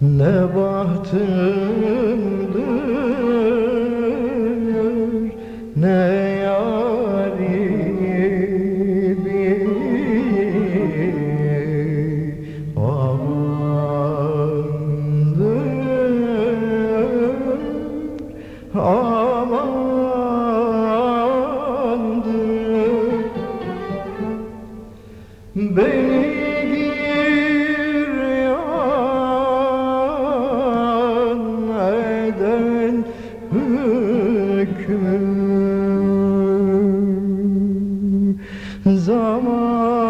Ne bahtımdır ne amandır. Beni hükmü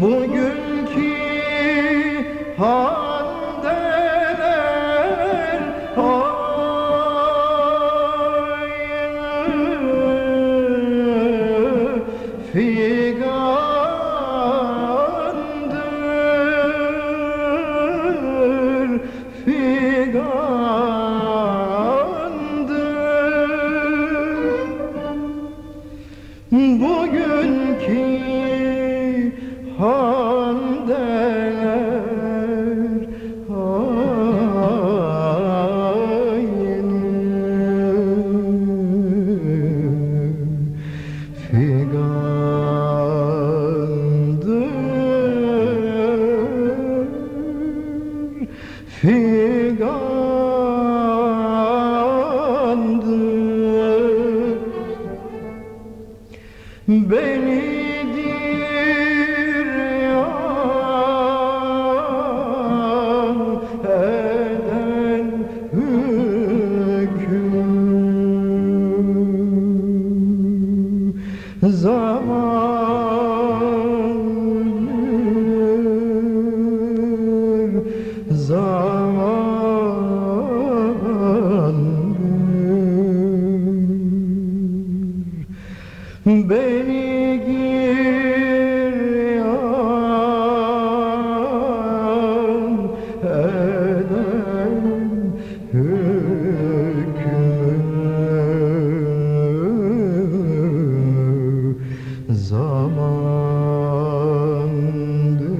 Bugünkü handeler figandır figandır Bugünkü handeler figandır figandır Beni diryan eden hükmü zamandır zamandır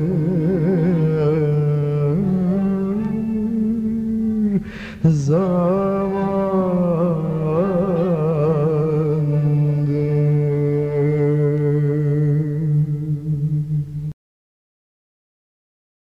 zaman